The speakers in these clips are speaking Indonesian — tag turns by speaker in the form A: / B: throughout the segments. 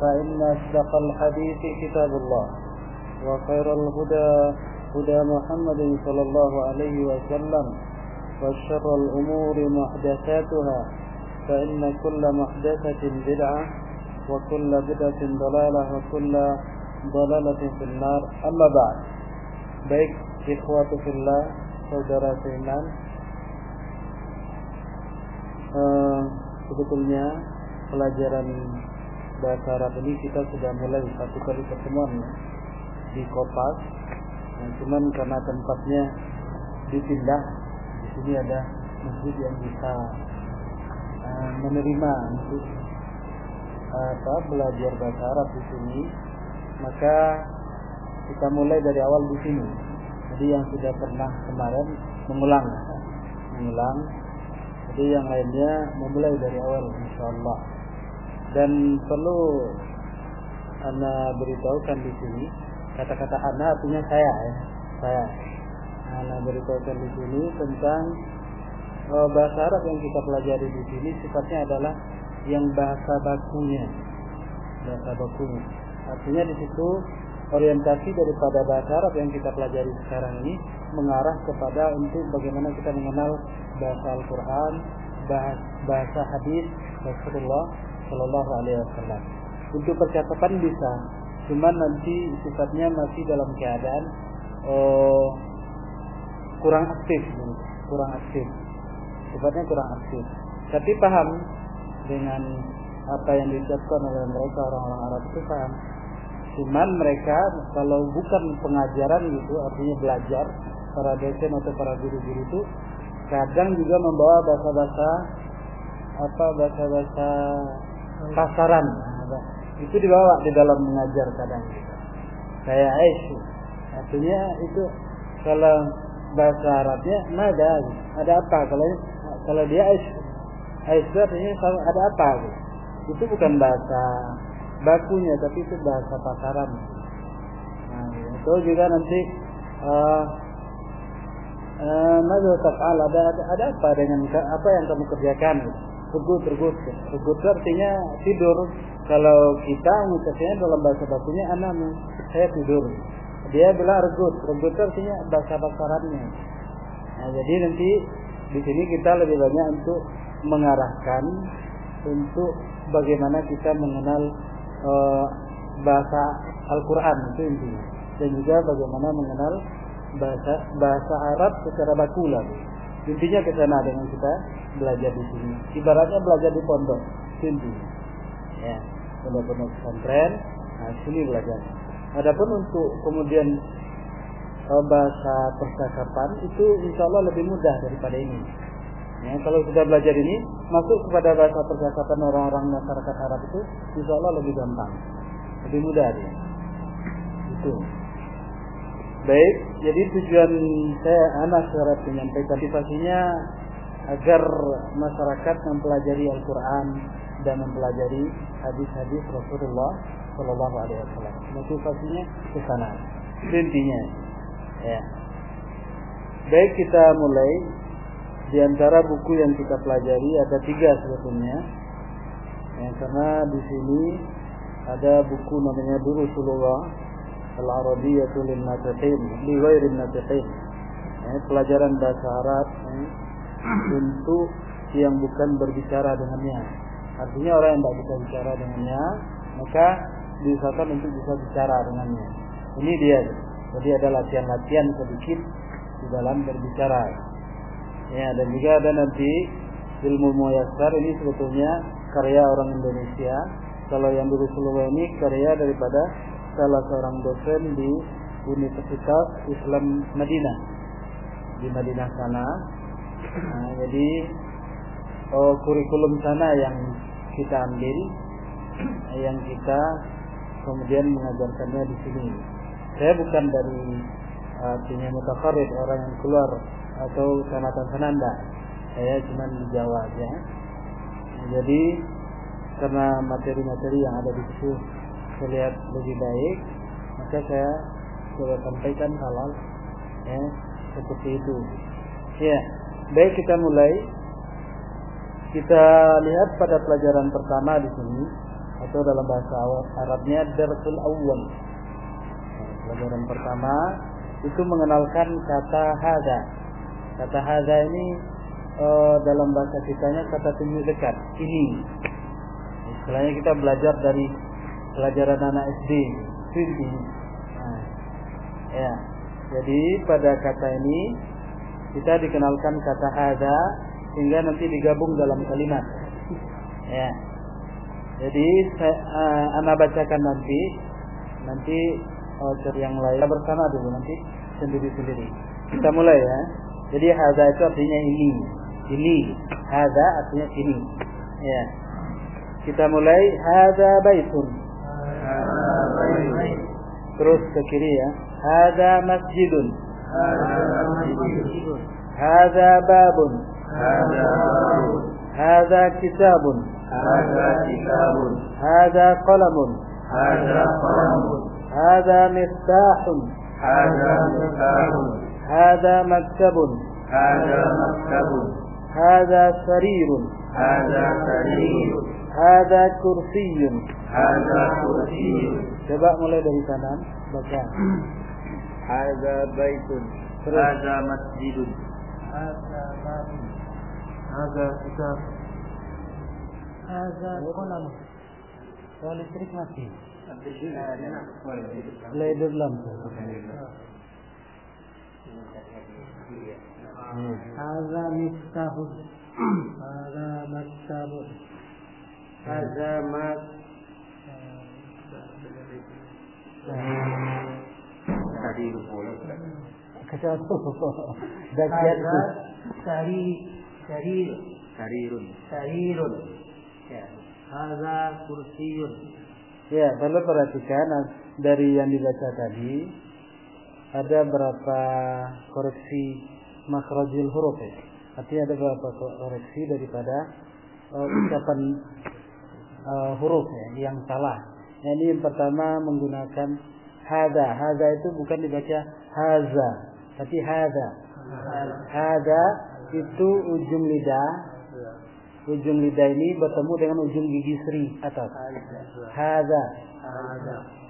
A: فإن أصدق الحديث كتاب الله وخير الهدى هدى محمد صلى الله عليه وسلم وشر الأمور محدثاتها فإن كل محدثة بدعة وكل بدعة ضلالة وكل ضلالة في النار. أما بعد baik ikhwatu fillah saudara seiman. Uh, sebetulnya pelajaran bahasa Arab ini kita sudah mulai satu kali pertemuan di Kopas nah, cuman karena tempatnya dipindah di sini ada masjid yang bisa uh, menerima untuk uh, apa belajar bahasa Arab di sini. Maka kita mulai dari awal di sini. Jadi yang sudah pernah kemarin mengulang. Mengulang. Jadi yang lainnya memulai dari awal insyaallah dan perlu anda beritahukan di sini kata-kata anda artinya saya ya. Saya. Anda beritahukan di sini tentang uh, bahasa Arab yang kita pelajari di sini sifatnya adalah yang bahasa bakunya. Bahasa bakunya. Artinya di situ orientasi daripada bahasa Arab yang kita pelajari sekarang ini mengarah kepada untuk bagaimana kita mengenal bahasa Al-Quran, bahasa hadis Rasulullah Shallallahu Alaihi Wasallam. Untuk percakapan bisa, cuman nanti sifatnya masih dalam keadaan uh, kurang aktif, kurang aktif, sifatnya kurang aktif. Tapi paham dengan apa yang diucapkan oleh mereka orang-orang Arab itu paham. Cuman mereka kalau bukan pengajaran gitu, artinya belajar para dosen atau para guru-guru itu kadang juga membawa bahasa-bahasa apa bahasa-bahasa pasaran itu dibawa di dalam mengajar kadang. Kayak Aish artinya itu kalau bahasa Arabnya nada. Ada apa? Kalau kalau dia Aish itu artinya ada apa? Itu bukan bahasa bakunya tapi itu bahasa pasaran. Nah, itu juga nanti uh, uh, ada, ada ada apa dengan apa yang kamu kerjakan regut regut regut artinya tidur. Kalau kita mengucapnya dalam bahasa bakunya anak saya tidur. Dia bilang regut. Regut artinya bahasa pasarannya nah jadi nanti di sini kita lebih banyak untuk mengarahkan untuk bagaimana kita mengenal uh, bahasa Al-Quran itu intinya. Dan juga bagaimana mengenal bahasa bahasa Arab secara baku lah intinya ke sana dengan kita belajar di sini. Ibaratnya belajar di pondok. Intinya ya pondok-pondok pesantren. Nah sini belajar. Adapun untuk kemudian uh, bahasa percakapan itu insya Allah lebih mudah daripada ini. Ya, kalau sudah belajar ini masuk kepada bahasa percakapan orang-orang masyarakat Arab itu insya Allah lebih gampang, lebih mudah dia. Itu. Baik, jadi tujuan saya anak secara menyampaikan motivasinya agar masyarakat mempelajari Al-Quran dan mempelajari hadis-hadis Rasulullah Shallallahu Alaihi Wasallam. Motivasinya ke sana, intinya. Ya. Baik kita mulai di antara buku yang kita pelajari ada tiga sebetulnya. Ya, karena di sini ada buku namanya Durusulullah Al-Arabiyyatu lin Natiqin li Natiqin. Ya, pelajaran bahasa Arab ya, untuk yang bukan berbicara dengannya. Artinya orang yang tidak bisa bicara dengannya maka diusahakan untuk bisa bicara dengannya. Ini dia. Jadi ada latihan-latihan sedikit di dalam berbicara. Ya, dan juga ada nanti ilmu muyassar ini sebetulnya karya orang Indonesia. Kalau yang dulu seluruh ini karya daripada salah seorang dosen di Universitas Islam Madinah di Madinah sana. Nah, jadi oh, kurikulum sana yang kita ambil, yang kita kemudian mengajarkannya di sini. Saya bukan dari artinya uh, mutafarid orang yang keluar atau sanatan sananda. Saya cuma di Jawa aja. Jadi karena materi-materi yang ada di situ saya lihat lebih baik, maka saya coba sampaikan halal ya seperti itu. Ya, baik kita mulai. Kita lihat pada pelajaran pertama di sini atau dalam bahasa Arabnya darsul awal. Pelajaran pertama itu mengenalkan kata hada. Kata hada ini uh, dalam bahasa kitanya kata tunjuk dekat. Ini. Istilahnya kita belajar dari pelajaran anak SD. Ini. Nah, ya. Jadi pada kata ini kita dikenalkan kata hada sehingga nanti digabung dalam kalimat. Ya. Jadi saya, uh, anda bacakan nanti, nanti voucher yang lain kita bersama dulu nanti sendiri-sendiri. Kita mulai ya. Jadi hada itu artinya ini, ini. Hada artinya ini. Ya. Kita mulai hada baitun. دروس تكرية هذا مسجد. هذا باب. هذا كتاب.
B: هذا كتاب
A: هذا قلم.
B: هذا قلم
A: هذا مفتاح.
B: هذا مفتاح
A: هذا مكتب.
B: هذا مكتب
A: هذا سرير
B: هذا سرير
A: Hada kursiyun.
B: Hada kursiyun.
A: Coba mulai dari sana, baca.
B: Hada baitun. Hada
A: masjidun. Hada
B: babi. Hada
A: kitab. Hada kolam. Soal. Leder lampu.
B: Hada
A: miftahun.
B: Hada maktabun hazamat tadi
A: ya. Haza ya perlu perhatikan nah, dari yang dibaca tadi ada berapa koreksi makrojil huruf ya? artinya ada berapa koreksi daripada uh, ucapan uh, huruf ya, yang salah. Yang ini yang pertama menggunakan hada. Hada itu bukan dibaca haza, tapi hada. Hada itu ujung lidah ujung lidah ini bertemu dengan ujung gigi seri atas. Haza.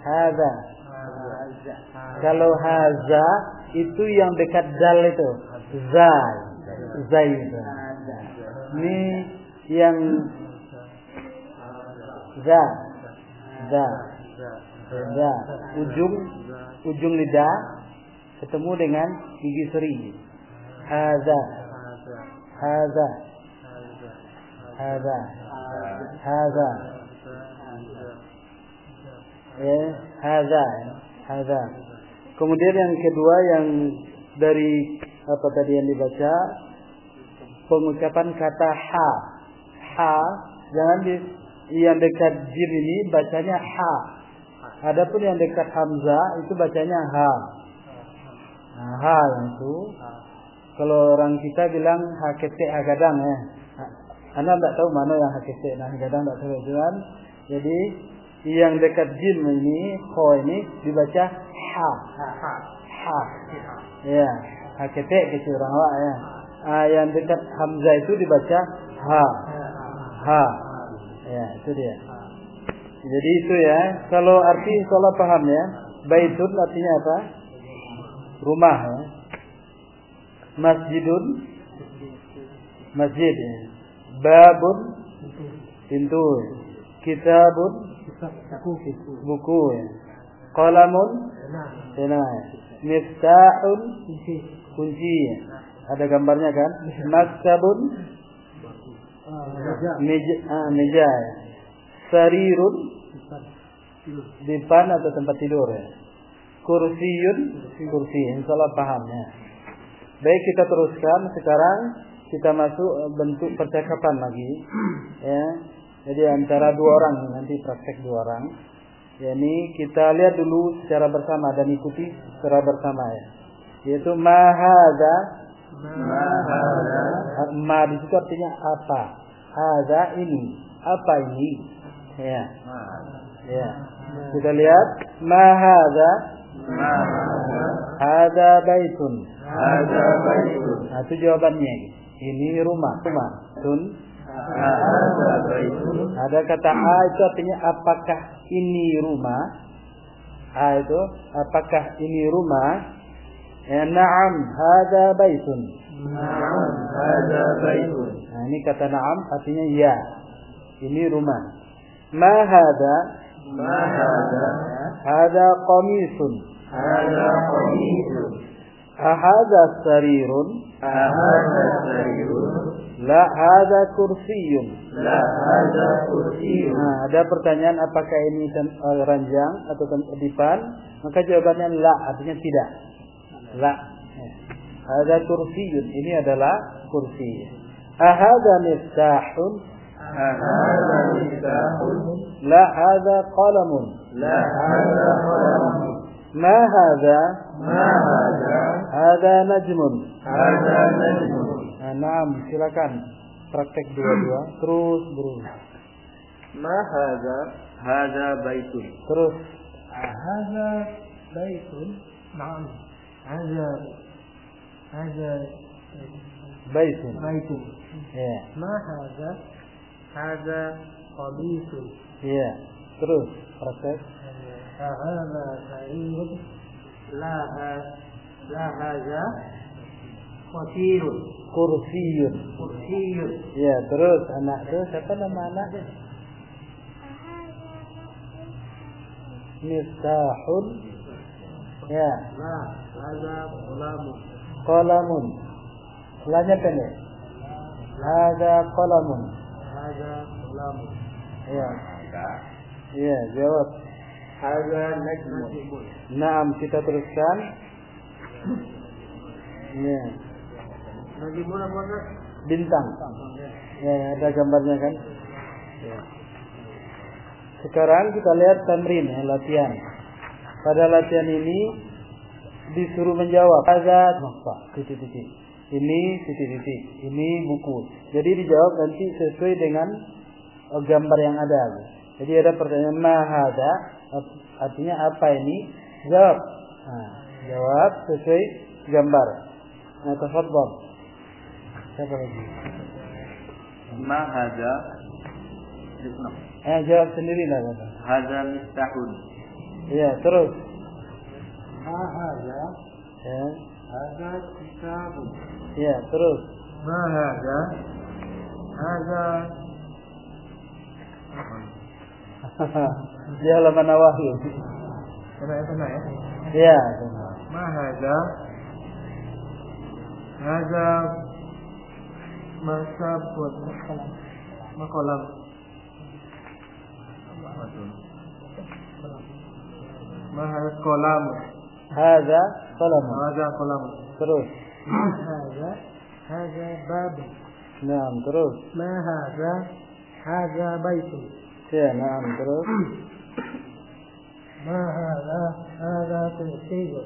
A: Haza. Kalau haza itu yang dekat dal itu. Zai. Zai itu. Ini yang za. Za. Za. Ujung ujung lidah ketemu dengan gigi seri. Haza. Haza. Hada. Hada. Ya, hada. Hada. Kemudian yang kedua yang dari apa tadi yang dibaca pengucapan kata ha. Ha jangan di yang dekat jim ini bacanya ha. Adapun yang dekat hamzah itu bacanya ha. Nah, ha yang itu. Kalau orang kita bilang ha ketek ha gadang ya. Anda tidak tahu mana yang hakiki. Nah, kadang tidak tahu jalan. Jadi yang dekat jim ini, ho ini dibaca ha. Ha. Ha. Ya, hakiki kecil orang awak ya. Ah, yang dekat hamzah itu dibaca ha. Ha. Ya, itu dia. Jadi itu ya. Kalau arti kalau paham ya. Baitun artinya apa? Rumah ya. Masjidun masjid ya babun pintu kitabun buku ya. Qalamun pena. Miftahun kunci ya. Ada gambarnya kan? Maktabun meja, ah, meja ya. Sarirun dipan atau tempat tidur ya. Kursiyun kursi. Insyaallah paham ya. Baik kita teruskan sekarang kita masuk eh, bentuk percakapan lagi ya. Jadi antara dua orang nanti praktek dua orang. Ya, ini kita lihat dulu secara bersama dan ikuti secara bersama ya. Yaitu mahada
B: Mahada.
A: Ma di situ artinya apa? Hada ini. Apa ini? Ya. Ya. Kita lihat mahada
B: Mahada.
A: hada baitun.
B: Hada baitun.
A: Nah, itu jawabannya. Ini rumah. Rumah. Tun.
B: Baitun.
A: Ada kata a itu artinya apakah ini rumah? A itu apakah ini rumah? Ya, na'am, hada baitun.
B: Na'am. Hada baitun.
A: Nah, ini kata na'am artinya ya. Ini rumah. Ma hada?
B: Mahada.
A: Hada qamisun.
B: Hada qamisun.
A: Ahada sarirun?
B: Ahada sarirun.
A: La hada kursiyun.
B: La hada kursiyun.
A: Nah, ada pertanyaan apakah ini eh, ranjang atau dipan? Maka jawabannya la, artinya tidak. La. Ya. Ada kursiyun. Ini adalah kursi. Ahada miftahun?
B: Hada miftahun.
A: La hada qalamun.
B: La hada qalamun.
A: Ma hada?
B: Ma hada.
A: Hada najmun.
B: Hada najmun.
A: Nah, naam, silakan praktek dua-dua terus berulang.
B: Ma hada. Hada baitun.
A: Terus
B: هذا بيت نعم هذا هذا
A: baitun.
B: بيت
A: Ya.
B: ما هذا هذا قميص
A: Ya. Terus praktek.
B: هذا سرير لا ه- لا هذا قصير
A: Kursiyun.
B: كرسي
A: Ya, terus anak itu siapa nama anak? Miftahun. Ya,
B: لا هذا غلام
A: qalamun. Lanjutkan ya. Hada qalamun.
B: Hada qalamun.
A: Iya. Iya, jawab.
B: Hada najmun.
A: Naam, kita teruskan. Iya.
B: Najmun apa
A: Bintang. Ya, ada gambarnya kan? Ya. Sekarang kita lihat tamrin, ya, latihan. Pada latihan ini disuruh menjawab. Ada nafas titik-titik. Ini titik-titik. Ini buku. Jadi dijawab nanti sesuai dengan eh, gambar yang ada. Jadi ada pertanyaan mahada artinya apa ini? Jawab. Nah, jawab sesuai gambar. Nah tafadhol. Siapa lagi?
B: Mahada
A: Eh, jawab sendiri lah.
B: Hada mistahun.
A: Ya, terus.
B: ما هذا
A: Ya,
B: هذا كتاب
A: ya, terus.
B: ما هذا هذا
A: Dia halaman Nawawi.
B: kena ya kena ya
A: Ya.
B: ما هذا هذا مكتب مقلم ما هذا قلم
A: Haza kolam,
B: Haza kalamu.
A: Terus.
B: Haza. Haza babu.
A: Nah, terus.
B: Ma haza.
A: Haza baitu. Terus.
B: Ma haza. Haza kursiyu.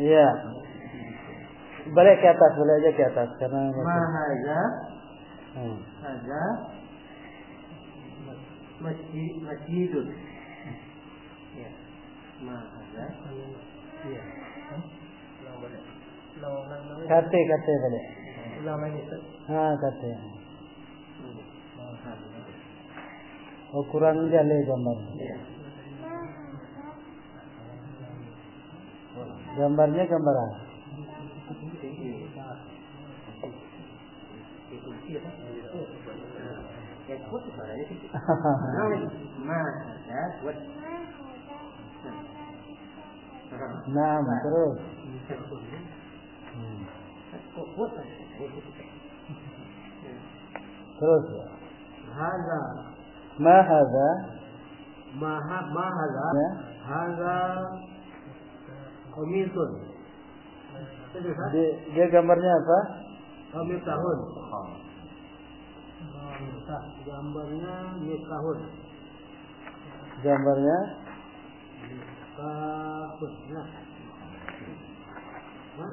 A: Ya. Balik boleh aja ke atas karena
B: Ma haza.
A: Hmm.
B: Haza. Haza. Ya. Ulang balik. Ulang ulang ulang.
A: Kate, kate balik.
B: Ulang lagi Ustaz.
A: Ha, kate.
B: Ma hada.
A: Oh, kurang jale gambar. Gambarnya gambar apa?
B: Ya, lagi. Ma hada.
A: Terus. Hmm. Terus. Ma hadza?
B: maha mahaza
A: Ya.
B: haza komisun. Itu?
A: Dia, dia gambarnya apa?
B: Komis tahun. Gambarnya Miftahun.
A: Gambarnya
B: Tahun. Nah. Hah?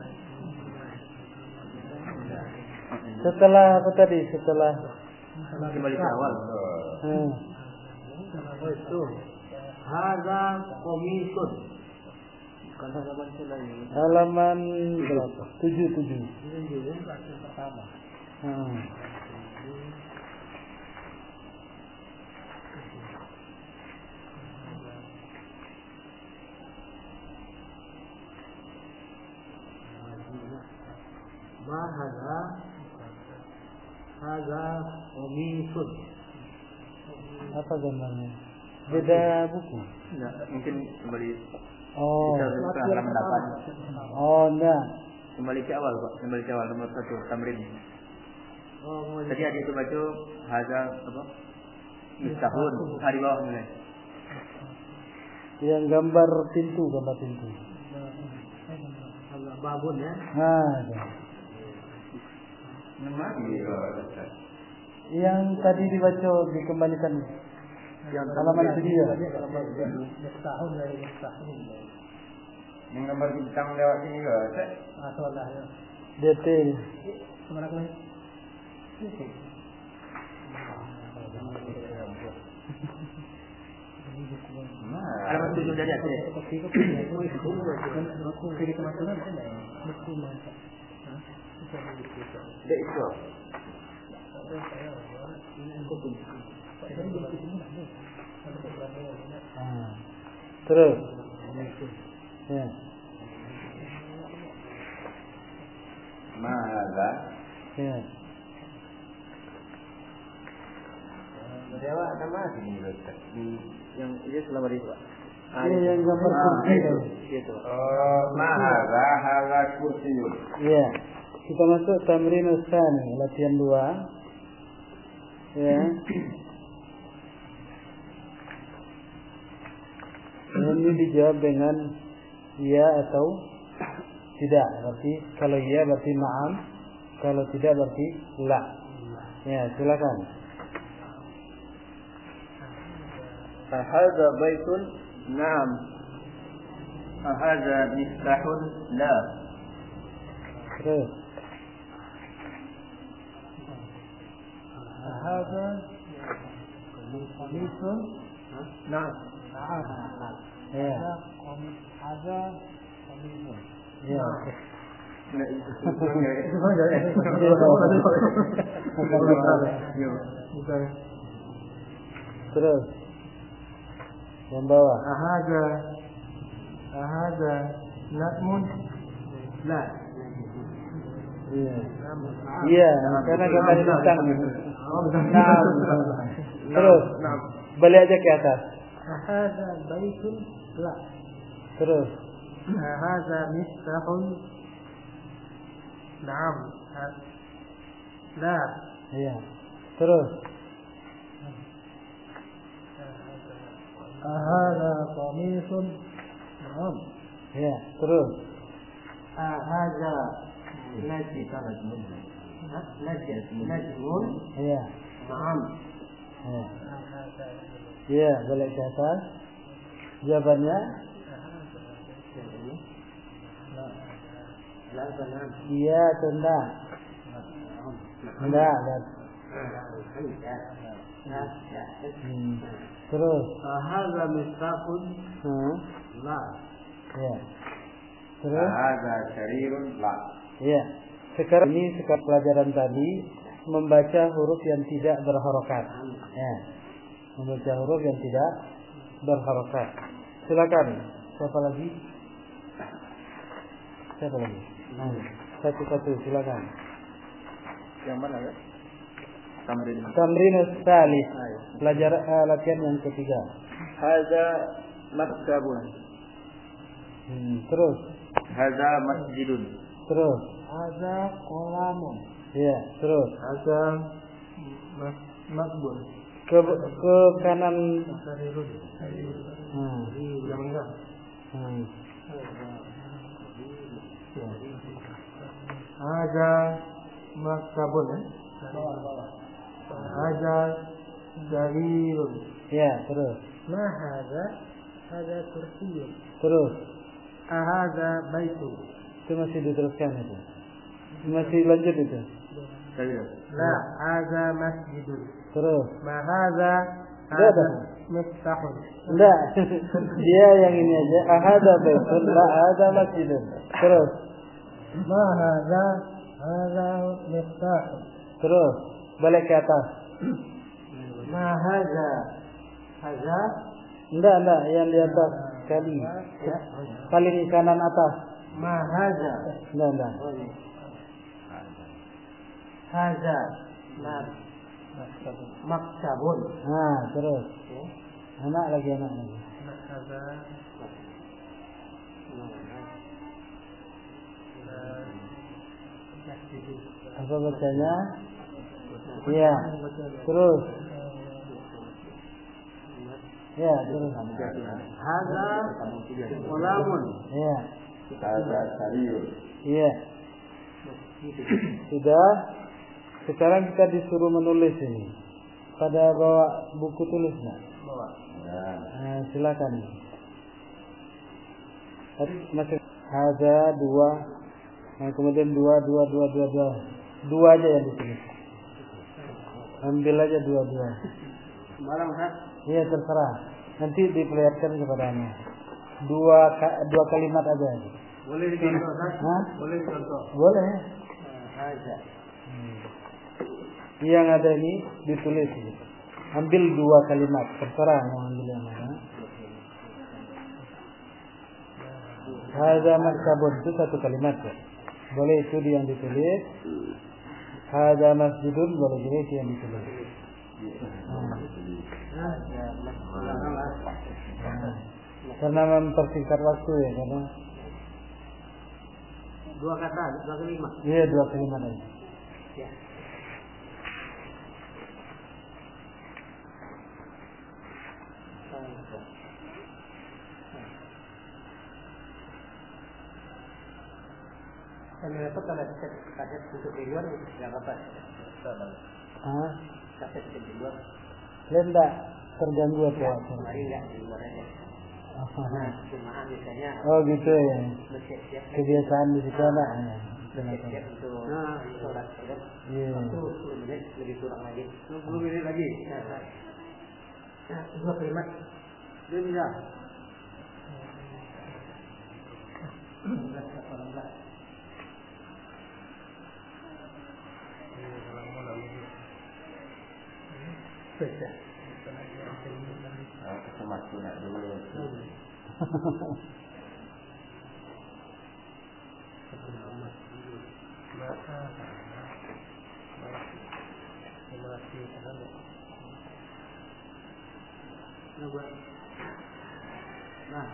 A: setelah apa tadi? Setelah
B: Kembali ke awal.
A: hmm.
B: Oh itu. Haza komisun. Bukan halaman lagi.
A: halaman berapa? Tujuh tujuh.
B: Ini juga yang pertama.
A: Hmm.
B: Ma haza haza komisun.
A: Apa gambarnya? Beda buku.
C: Enggak, mungkin kembali
A: Oh,
C: kita ke halaman 8.
A: oh enggak.
C: Kembali ke awal, Pak. Kembali ke awal nomor satu tamrin.
B: Oh,
C: Tadi ada itu baca haza apa? Mustahun. Ah, di bawah mulai.
A: Yang gambar pintu, gambar pintu.
B: agak babun ya.
A: Nah, ada. Yang tadi dibaca dikembalikan
C: Yang
A: halaman itu dia.
B: Dari.
C: Yang gambar bintang lewat sini ke?
B: Masalah ya.
A: DT.
B: Ke mana kalian?
C: Halaman tujuh dari itu.
A: Ah. Terus. Ya. Ya.
C: Dewa nama sini. Yang ini selama itu, Pak.
A: Ini yang gambar
C: Ah,
A: kursi
C: itu. Itu.
D: Oh, mahaza haza kursiyun.
A: Iya. Kita masuk tamrin usani latihan dua. Ya. Ini dijawab dengan ya atau tidak. Berarti kalau ya berarti ma'am, kalau tidak berarti la. Ya, silakan.
C: Ahadza baitun? Naam. Ahadza miftahun? La.
A: Terus.
B: هذا قميص نعم
A: Ya.
B: هذا قميص
A: Ya. Terus. Yang bawah.
B: هذا هذا نجم لا
A: Iya. Iya, karena gambar bintang.
B: نعم
A: نعم بل يا تاس
B: هذا بيت لا.
A: فروز
B: هذا مفتاح. نعم. لا.
A: هي. ترس
B: هذا قميص. نعم.
A: هي. ترس
B: هذا الذي خرج منه najmun
A: iya
B: na'am
A: iya. iya balik ke atas jawabannya Iya, tunda. Enggak, enggak. Hmm. Terus.
B: Hadza mistaqun.
A: La.
B: Hmm.
A: Ya. Terus.
D: Hadza sarirun la.
A: iya sekarang ini sekarang pelajaran tadi membaca huruf yang tidak berharokat. Ya. Membaca huruf yang tidak berharokat. Silakan. Siapa lagi? Siapa lagi? Nah, Satu-satu silakan.
C: Yang mana ya? Tamrin.
A: Tamrin salis. Pelajaran eh, latihan yang ketiga.
C: Hadza maktabun.
A: Hmm, terus,
C: Hadza masjidun.
A: terus.
B: Hadza qolamun.
A: Iya, terus.
B: Mak- makbun.
A: Ke ke kanan. Hmm,
B: Yang enggak.
A: hmm.
B: Hadza maktabun. ya? Hadza sarirun.
A: Iya, terus.
B: Ma hadza? Hadza kursiyun.
A: Terus.
B: Ahadza baitu.
A: Itu masih diteruskan itu. Masih lanjut itu.
B: La, hadza masjidun.
A: Terus.
B: Ma
A: ada.
B: Hadza miftahun.
A: Enggak. Dia yang ini aja. Ahada baitun la ada masjidun. Terus.
B: Ma hadza? Hadza miftahun.
A: Terus. Balik ke atas.
B: Ma hadza? Hadza?
A: Enggak, enggak, yang di atas kali.
B: Ya.
A: Paling kanan atas.
B: Ma hadza?
A: Enggak, enggak.
B: Hadza. Ma maktabun.
A: Nah, terus. Anak lagi anak lagi.
B: Ma hadza?
A: Apa bacanya? Iya. Terus. Ya, terus.
B: Hadza qolamun.
A: Iya.
D: Hadza sarirun.
A: Iya. Sudah. Sekarang kita disuruh menulis ini. Pada bawa buku tulis nak.
D: Ya.
A: Nah, silakan. Tadi masih ada dua. Nah, kemudian dua, dua, dua, dua, dua. Dua aja yang ditulis. Ambil aja dua-dua.
B: Sembarang Ustaz.
A: Iya terserah. Nanti diperlihatkan kepadanya. Dua ka- dua kalimat aja.
B: Boleh dicontoh? Boleh dicontoh.
A: Boleh.
B: Hadza.
A: Yang ada ini ditulis. Ambil dua kalimat. Terserah mau ambil yang mana. Hadza maktabun itu satu kalimat ya. Boleh itu yang ditulis. Hadza masjidun boleh juga itu yang ditulis. Nah, Karena mempersingkat waktu ya karena
B: Dua kata, dua kalimat.
A: iya dua kalimat aja.
B: Ya. Kami dapat kaset kaset untuk nggak apa-apa.
A: Ah,
B: Kaset untuk
A: terganggu apa?
B: kemarin nggak di luar aja. Nah, jemaah misalnya
A: Oh gitu ya. Kebiasaan di situ anak. ya.
B: untuk sholat sholat.
A: Iya.
B: Waktu 10 menit lebih kurang lagi. 10 menit lagi. Nah, nah. Nah, dua kalimat. Dia bisa.
D: Aku semakin nak dulu.
B: Nah.
A: Nah,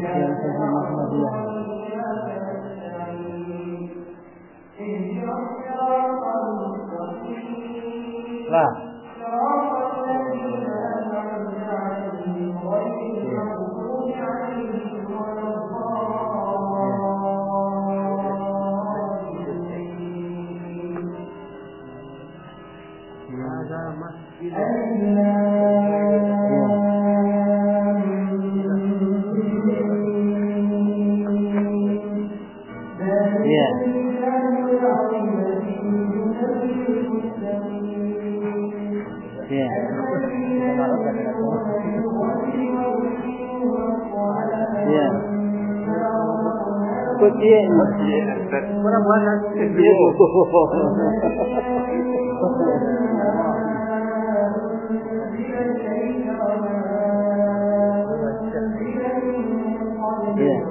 A: yang segi Muhammadiyah. Lah.
B: Ada masjid.
A: Iya. bien. Fueran buenas. Bien. Bien.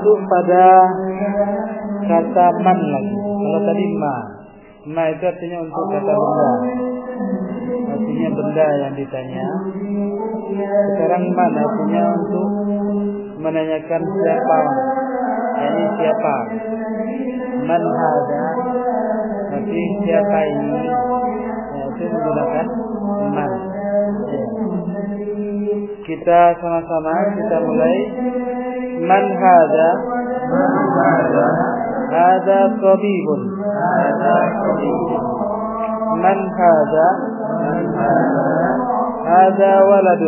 A: Masuk pada kata man lagi. Kalau tadi ma. Ma itu artinya untuk kata benda. Artinya benda yang ditanya. Sekarang man artinya untuk menanyakan siapa. Ini siapa. Man hada. Berarti siapa ini. Ya, itu menggunakan man. Ya. Kita sama-sama kita mulai. من هذا؟ هذا طبيب. من هذا؟ هذا ولد.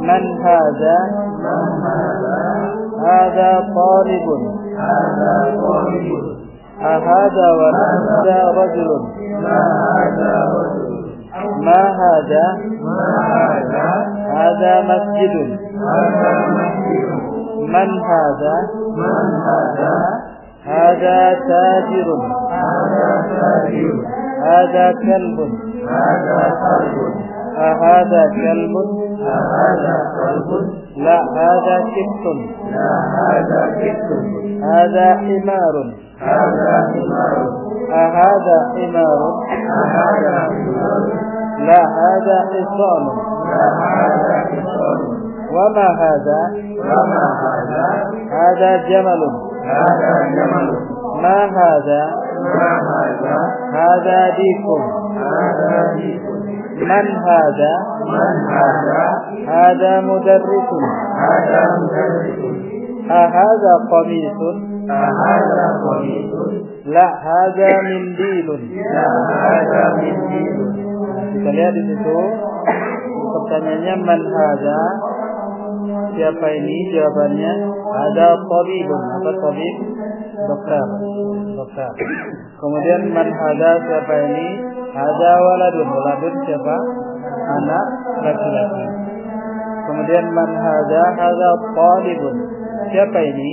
A: من هذا؟ هذا طالب. أهذا ولد؟ رجل. ما هذا؟ هذا مسجد. من هذا؟ من هذا هذا تاجر. هذا تاجر آه، هذا كلب هذا كلب. أهذا كلب أهذا كلب لا هذا كبت. لا هذا كت هذا حمار آه، هذا حمار حمار أهذا حمار. لا هذا إصال. وما هذا؟ وما هذا؟ هذا جمل. هذا جمل. ما هذا؟ ما هذا؟ هذا ديك. هذا ديك. من هذا؟ من هذا؟ هذا مدرس هذا مدرس أهذا قميص. أهذا قميص. لا هذا منديل. لا هذا منديل. Kita lihat di situ pertanyaannya man hada siapa ini? Jawabannya ada tabibun. Apa tabib? Dokter dokter kemudian man hada siapa ini? Ada waladun. Waladun siapa? Anak laki-laki. Kemudian man hada hada talibun. Siapa ini?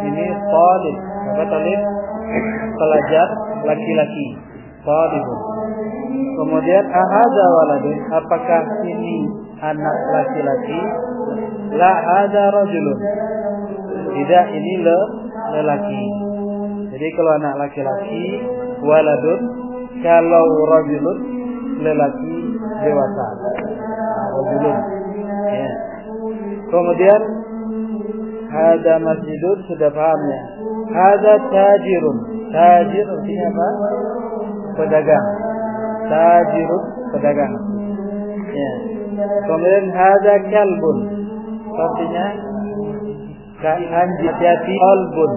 A: Ini talib. Apa talib? Pelajar laki-laki talibun kemudian ahada waladun? Apakah ini anak laki-laki? La ada rajulun. Tidak ini le lelaki. Jadi kalau anak laki-laki waladun. Kalau rajulun lelaki dewasa. Rajulun. Ya. kemudian ada masjidun sudah paham ya. Ada tajirun. Tajir artinya apa pedagang. Tajirun pedagang. Ya. Kemudian ada kalbun. Artinya anjing hati kalbun.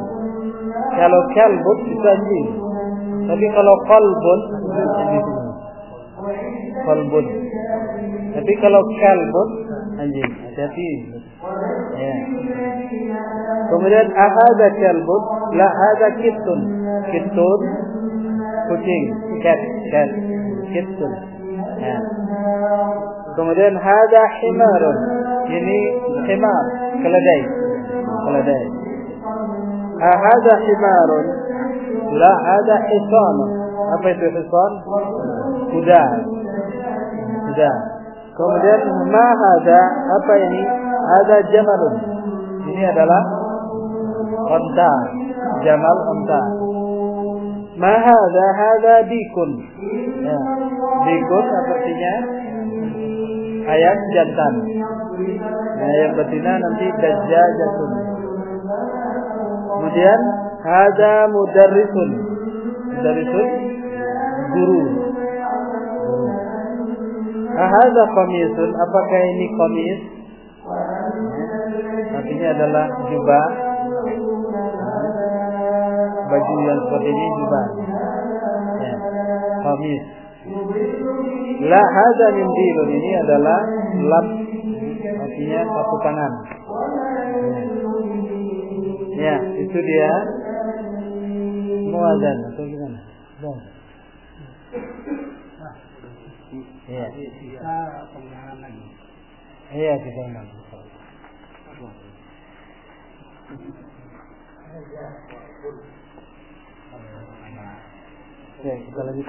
A: Kalau kalbun itu anjing tapi kalau kalbun kalbun. Tapi kalau kalbun anjing hati-hati. Ya. Kemudian ahada kalbun la ada kitun. Kitun kucing. Cat. Cat. Kitun ya. Kemudian hada himarun. Ini himar. Keledai. Keledai. Ahada himarun? La hada hisan apa itu hisan kuda. Kuda. Kemudian ma hada? Apa ini? Ada jamalun. Ini adalah Onta. Jamal onta. Mahada hada dikun. Ya. Dikun artinya ayam jantan. Nah, yang betina nanti dajjajatun. Kemudian hada mudarrisun. Mudarrisun guru. Ahada komisun, apakah ini komis? Artinya adalah jubah. Baju yang seperti ini jubah. Ya. Komis. La hada min ini adalah lap artinya sapu tangan. Ya, itu dia muadzan atau gimana? Bang. Iya.
B: Bisa pengenalan lagi.
A: Iya, kita Yeah, you've got to be